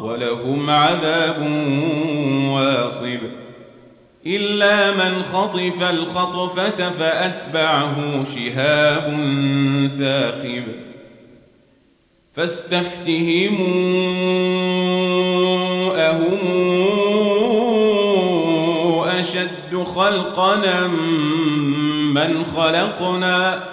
ولهم عذاب واصب. إلا من خطف الخطفة فأتبعه شهاب ثاقب. فاستفتهموا أهم أشد خلقنا من خلقنا.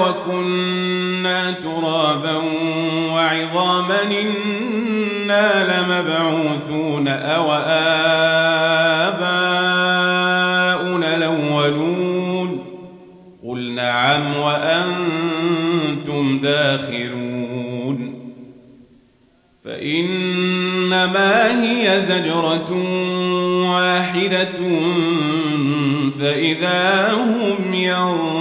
وكنا ترابا وعظاما إنا لمبعوثون أو آباؤنا الأولون قل نعم وأنتم داخرون فإنما هي زجرة واحدة فإذا هم ينظرون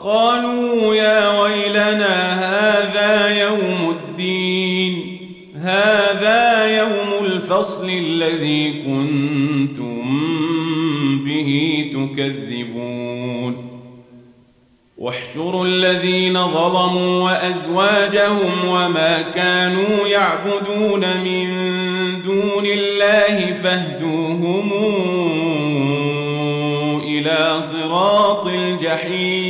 وقالوا يا ويلنا هذا يوم الدين هذا يوم الفصل الذي كنتم به تكذبون. واحشروا الذين ظلموا وأزواجهم وما كانوا يعبدون من دون الله فاهدوهم إلى صراط الجحيم.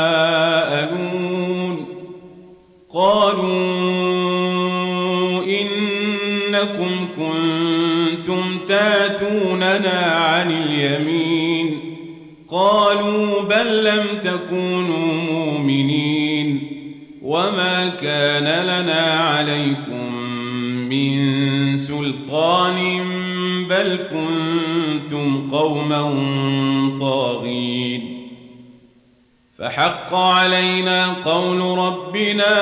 تاتوننا عن اليمين قالوا بل لم تكونوا مؤمنين وما كان لنا عليكم من سلطان بل كنتم قوما طاغين فحق علينا قول ربنا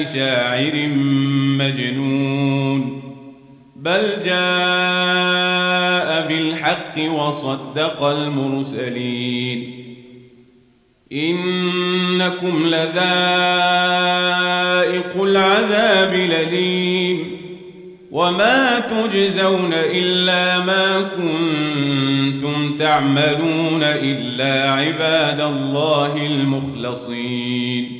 لشاعر مجنون. بل جاء بالحق وصدق المرسلين. إنكم لذائق العذاب لليم وما تجزون إلا ما كنتم تعملون إلا عباد الله المخلصين.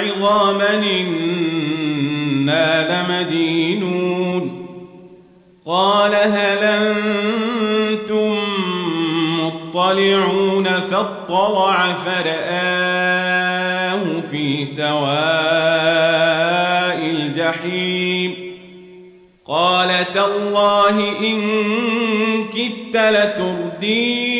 وعظاما إنا لمدينون. قال هل أنتم مطلعون فاطلع فرآه في سواء الجحيم. قال تالله إن كدت لتردين.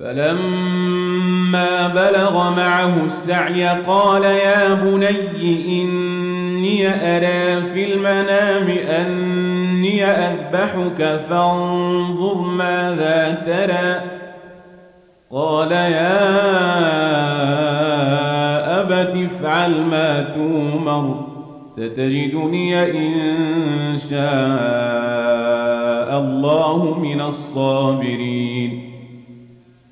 فلما بلغ معه السعي قال يا بني إني أرى في المنام أني أذبحك فانظر ماذا ترى. قال يا أبت افعل ما تومر ستجدني إن شاء الله من الصابرين.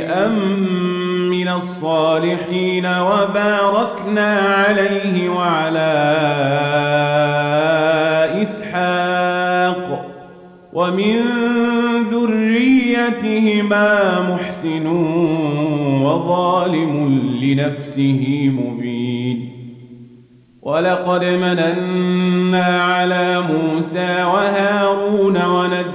نبيا من الصالحين وباركنا عليه وعلى إسحاق ومن ذريتهما محسن وظالم لنفسه مبين. ولقد مننا على موسى وهارون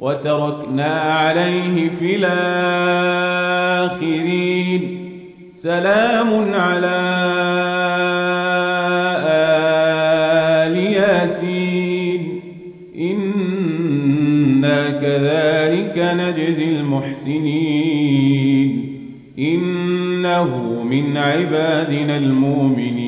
وتركنا عليه في الآخرين. سلام على آل ياسين. إنا كذلك نجزي المحسنين. إنه من عبادنا المؤمنين.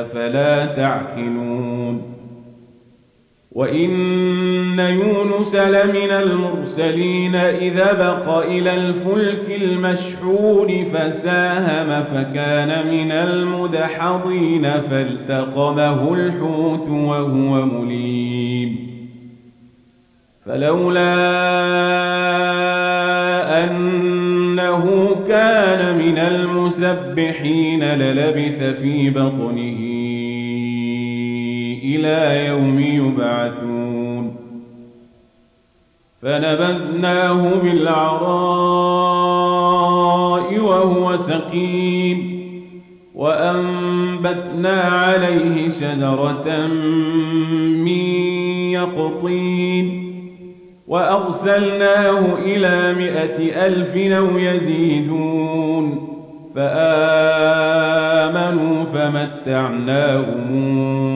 أفلا تعقلون وإن يونس لمن المرسلين إذا بق إلى الفلك المشحون فساهم فكان من المدحضين فالتقمه الحوت وهو مليم فلولا أنه كان من المسبحين للبث في بطنه إلى يوم يبعثون. فنبذناه بالعراء وهو سقيم. وأنبتنا عليه شجرة من يقطين. وأرسلناه إلى مائة ألف أو يزيدون. فآمنوا فمتعناهم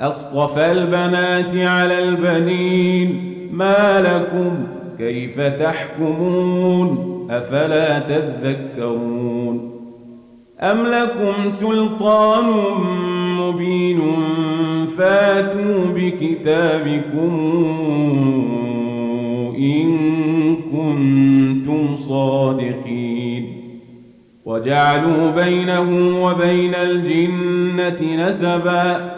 أصطفى البنات على البنين. ما لكم كيف تحكمون؟ أفلا تذكرون؟ أم لكم سلطان مبين فاتوا بكتابكم إن كنتم صادقين. وجعلوا بينه وبين الجنة نسبا.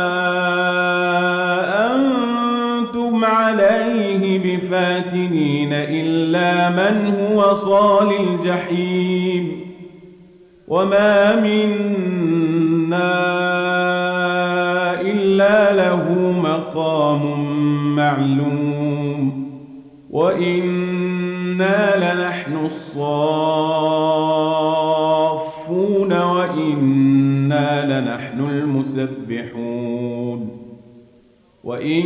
عليه بفاتنين إلا من هو صال الجحيم. وما منا إلا له مقام معلوم. وإنا لنحن الصافون وإنا لنحن المسبحون. وإن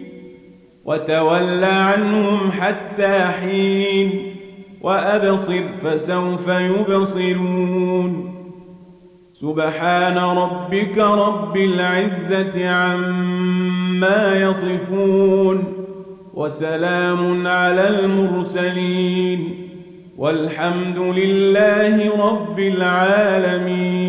وتول عنهم حتى حين وأبصر فسوف يبصرون. سبحان ربك رب العزة عما يصفون وسلام على المرسلين والحمد لله رب العالمين.